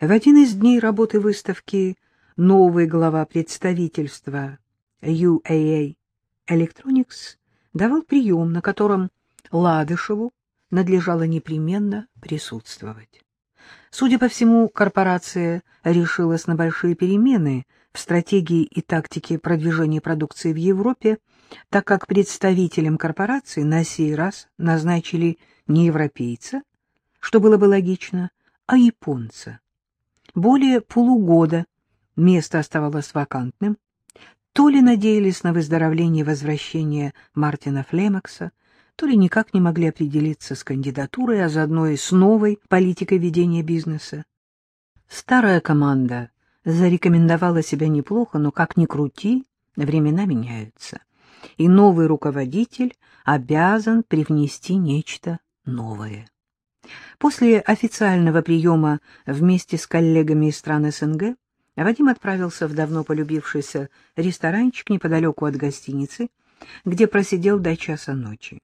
В один из дней работы выставки новый глава представительства UAA Electronics давал прием, на котором Ладышеву надлежало непременно присутствовать. Судя по всему, корпорация решилась на большие перемены в стратегии и тактике продвижения продукции в Европе, так как представителем корпорации на сей раз назначили не европейца, что было бы логично, а японца. Более полугода место оставалось вакантным, то ли надеялись на выздоровление и возвращение Мартина Флемакса, то ли никак не могли определиться с кандидатурой, а заодно и с новой политикой ведения бизнеса. Старая команда зарекомендовала себя неплохо, но как ни крути, времена меняются, и новый руководитель обязан привнести нечто новое. После официального приема вместе с коллегами из стран СНГ Вадим отправился в давно полюбившийся ресторанчик неподалеку от гостиницы, где просидел до часа ночи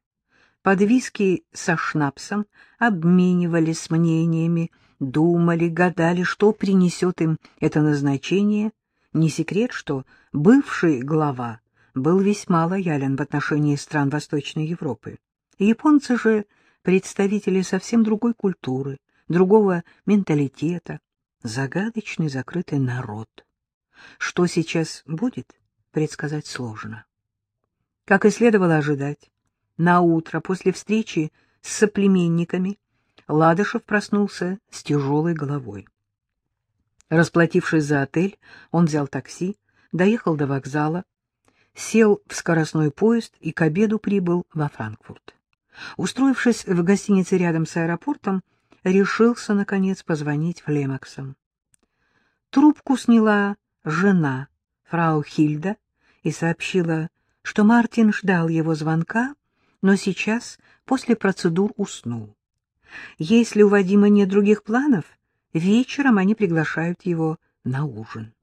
под виски со шнапсом обменивались мнениями, думали, гадали, что принесет им это назначение. Не секрет, что бывший глава был весьма лоялен в отношении стран Восточной Европы. Японцы же представители совсем другой культуры, другого менталитета, загадочный закрытый народ. Что сейчас будет, предсказать сложно. Как и следовало ожидать, на утро после встречи с соплеменниками Ладышев проснулся с тяжелой головой. Расплатившись за отель, он взял такси, доехал до вокзала, сел в скоростной поезд и к обеду прибыл во Франкфурт. Устроившись в гостинице рядом с аэропортом, решился, наконец, позвонить Флемаксам. Трубку сняла жена, фрау Хильда, и сообщила, что Мартин ждал его звонка но сейчас, после процедур, уснул. Если у Вадима нет других планов, вечером они приглашают его на ужин.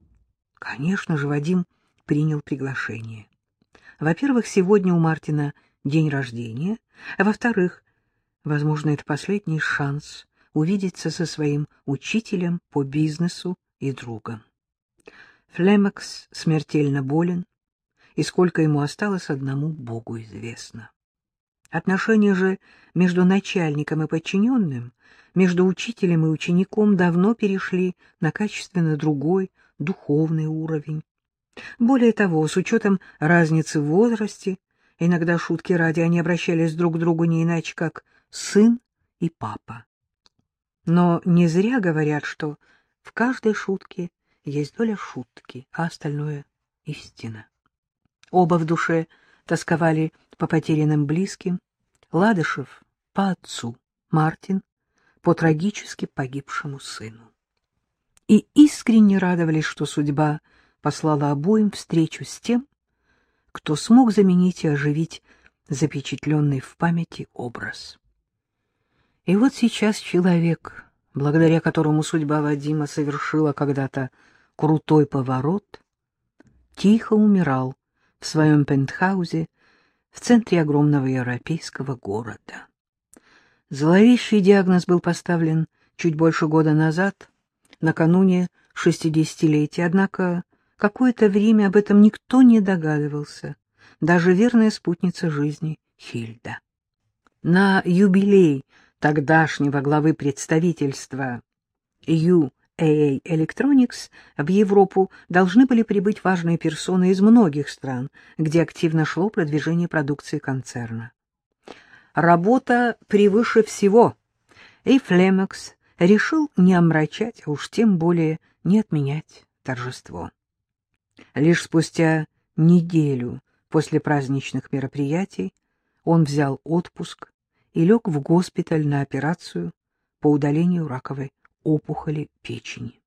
Конечно же, Вадим принял приглашение. Во-первых, сегодня у Мартина день рождения, а во-вторых, возможно, это последний шанс увидеться со своим учителем по бизнесу и другом. Флемакс смертельно болен, и сколько ему осталось, одному Богу известно. Отношения же между начальником и подчиненным, между учителем и учеником давно перешли на качественно другой, духовный уровень. Более того, с учетом разницы в возрасте, иногда шутки ради они обращались друг к другу не иначе, как сын и папа. Но не зря говорят, что в каждой шутке есть доля шутки, а остальное — истина. Оба в душе тосковали по потерянным близким, Ладышев по отцу, Мартин по трагически погибшему сыну. И искренне радовались, что судьба послала обоим встречу с тем, кто смог заменить и оживить запечатленный в памяти образ. И вот сейчас человек, благодаря которому судьба Вадима совершила когда-то крутой поворот, тихо умирал в своем пентхаузе в центре огромного европейского города. Зловещий диагноз был поставлен чуть больше года назад, накануне шестидесятилетия, однако какое-то время об этом никто не догадывался, даже верная спутница жизни Хильда. На юбилей тогдашнего главы представительства Ю. Electronics в Европу должны были прибыть важные персоны из многих стран, где активно шло продвижение продукции концерна. Работа превыше всего, и Флемакс решил не омрачать, а уж тем более не отменять торжество. Лишь спустя неделю после праздничных мероприятий он взял отпуск и лег в госпиталь на операцию по удалению раковой опухоли печени.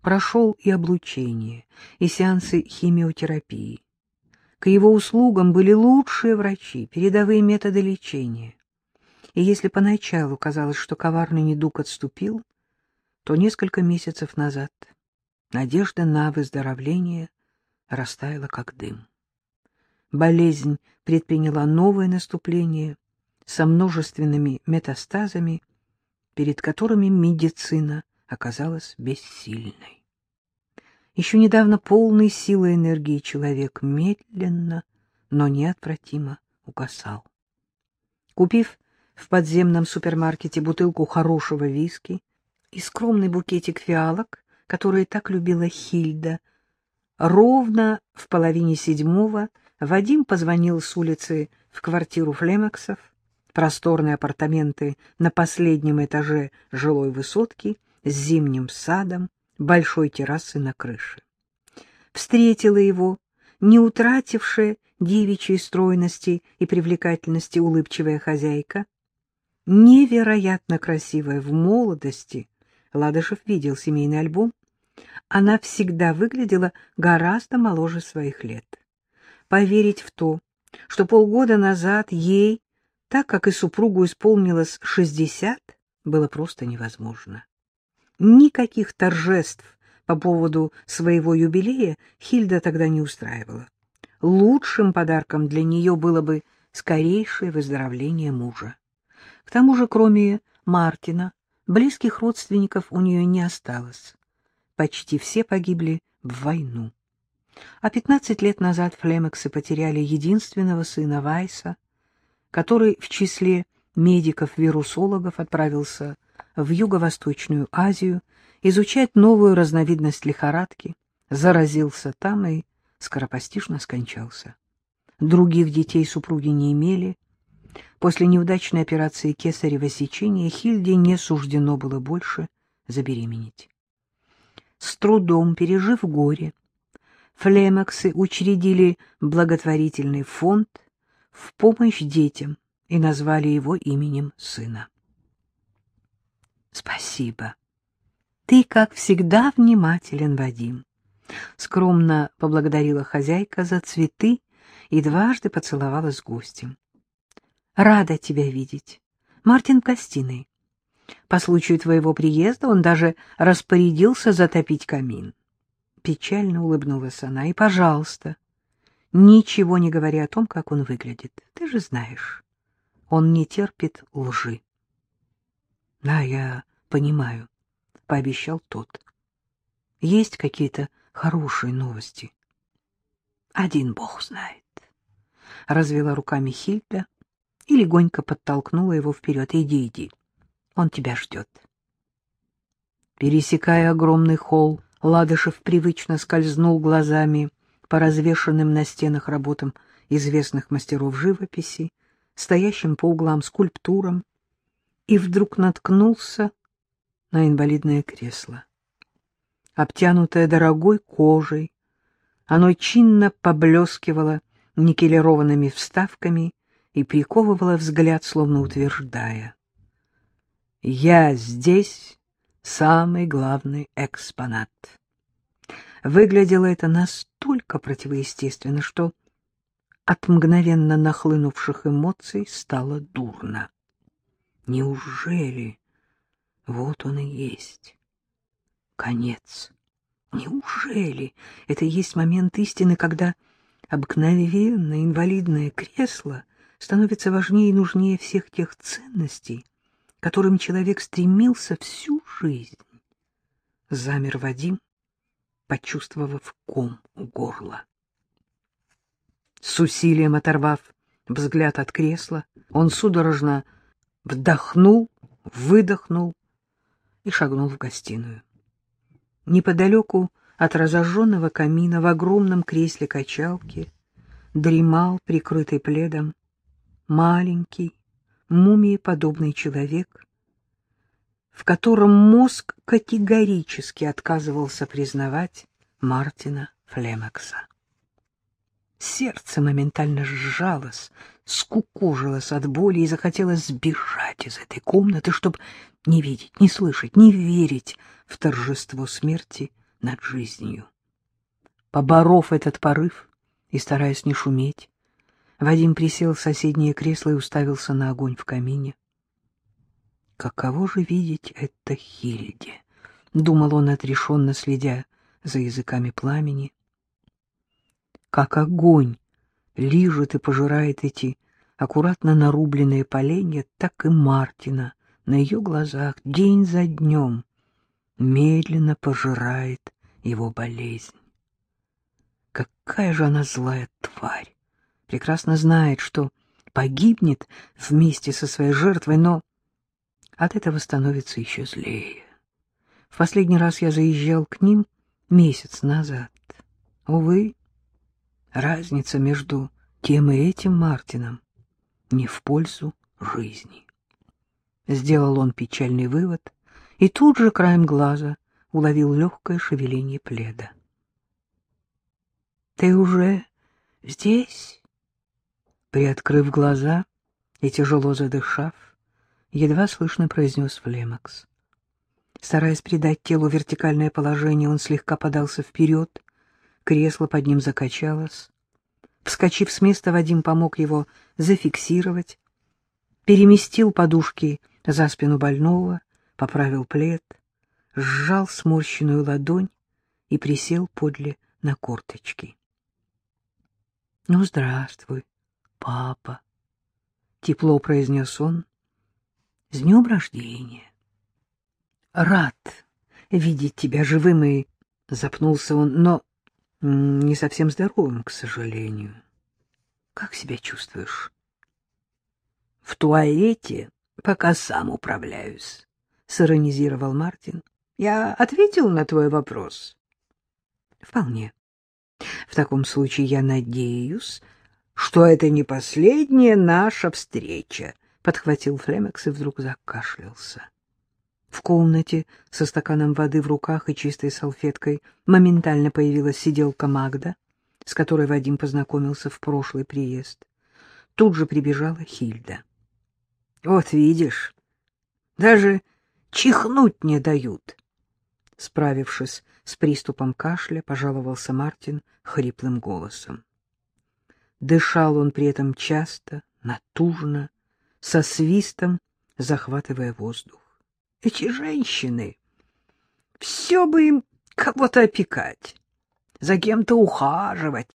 Прошел и облучение, и сеансы химиотерапии. К его услугам были лучшие врачи, передовые методы лечения. И если поначалу казалось, что коварный недуг отступил, то несколько месяцев назад надежда на выздоровление растаяла как дым. Болезнь предприняла новое наступление со множественными метастазами, перед которыми медицина оказалась бессильной. Еще недавно полный силы энергии человек медленно, но неотвратимо угасал. Купив в подземном супермаркете бутылку хорошего виски и скромный букетик фиалок, которые так любила Хильда, ровно в половине седьмого Вадим позвонил с улицы в квартиру Флемексов, просторные апартаменты на последнем этаже жилой высотки с зимним садом, большой террасы на крыше. Встретила его, не утратившая девичьей стройности и привлекательности улыбчивая хозяйка, невероятно красивая в молодости, Ладышев видел семейный альбом, она всегда выглядела гораздо моложе своих лет. Поверить в то, что полгода назад ей, так как и супругу исполнилось шестьдесят, было просто невозможно. Никаких торжеств по поводу своего юбилея Хильда тогда не устраивала. Лучшим подарком для нее было бы скорейшее выздоровление мужа. К тому же, кроме Мартина, близких родственников у нее не осталось. Почти все погибли в войну. А пятнадцать лет назад Флемексы потеряли единственного сына Вайса, который в числе медиков-вирусологов отправился в Юго-Восточную Азию изучать новую разновидность лихорадки, заразился там и скоропостижно скончался. Других детей супруги не имели. После неудачной операции кесарево сечения Хильде не суждено было больше забеременеть. С трудом пережив горе, Флемаксы учредили благотворительный фонд в помощь детям и назвали его именем сына. Спасибо. Ты, как всегда, внимателен, Вадим. Скромно поблагодарила хозяйка за цветы и дважды поцеловалась с гостем. Рада тебя видеть. Мартин в гостиной. По случаю твоего приезда он даже распорядился затопить камин. Печально улыбнулась она. И, пожалуйста, ничего не говори о том, как он выглядит. Ты же знаешь, он не терпит лжи. — Да, я понимаю, — пообещал тот. — Есть какие-то хорошие новости? — Один бог знает. Развела руками Хильда и легонько подтолкнула его вперед. — Иди, иди, он тебя ждет. Пересекая огромный холл, Ладышев привычно скользнул глазами по развешанным на стенах работам известных мастеров живописи, стоящим по углам скульптурам, и вдруг наткнулся на инвалидное кресло. Обтянутое дорогой кожей, оно чинно поблескивало никелированными вставками и приковывало взгляд, словно утверждая. «Я здесь самый главный экспонат». Выглядело это настолько противоестественно, что от мгновенно нахлынувших эмоций стало дурно. Неужели вот он и есть конец? Неужели это и есть момент истины, когда обыкновенное инвалидное кресло становится важнее и нужнее всех тех ценностей, которым человек стремился всю жизнь? Замер Вадим, почувствовав ком у горла. С усилием оторвав взгляд от кресла, он судорожно вдохнул, выдохнул и шагнул в гостиную. Неподалеку от разожженного камина в огромном кресле качалки дремал, прикрытый пледом, маленький, мумиеподобный человек, в котором мозг категорически отказывался признавать Мартина Флемакса. Сердце моментально сжалось, скукожилось от боли и захотелось сбежать из этой комнаты, чтобы не видеть, не слышать, не верить в торжество смерти над жизнью. Поборов этот порыв и стараясь не шуметь, Вадим присел в соседнее кресло и уставился на огонь в камине. «Каково же видеть это Хильде?» — думал он, отрешенно следя за языками пламени как огонь лижет и пожирает эти аккуратно нарубленные поленья, так и Мартина на ее глазах день за днем медленно пожирает его болезнь. Какая же она злая тварь! Прекрасно знает, что погибнет вместе со своей жертвой, но от этого становится еще злее. В последний раз я заезжал к ним месяц назад. Увы, разница между тем и этим Мартином не в пользу жизни. Сделал он печальный вывод и тут же краем глаза уловил легкое шевеление пледа. — Ты уже здесь? Приоткрыв глаза и тяжело задышав, едва слышно произнес Флемакс. Стараясь придать телу вертикальное положение, он слегка подался вперед, кресло под ним закачалось. Вскочив с места, Вадим помог его зафиксировать, переместил подушки за спину больного, поправил плед, сжал сморщенную ладонь и присел подле на корточки. — Ну, здравствуй, папа, — тепло произнес он. — С днем рождения! — Рад видеть тебя живым и... — запнулся он, но не совсем здоровым, к сожалению. — Как себя чувствуешь? — В туалете пока сам управляюсь, — сиронизировал Мартин. — Я ответил на твой вопрос? — Вполне. В таком случае я надеюсь, что это не последняя наша встреча, — подхватил Флемекс и вдруг закашлялся. В комнате со стаканом воды в руках и чистой салфеткой моментально появилась сиделка Магда, с которой Вадим познакомился в прошлый приезд. Тут же прибежала Хильда. — Вот видишь, даже чихнуть не дают. Справившись с приступом кашля, пожаловался Мартин хриплым голосом. Дышал он при этом часто, натужно, со свистом, захватывая воздух. Эти женщины, все бы им кого-то опекать, за кем-то ухаживать,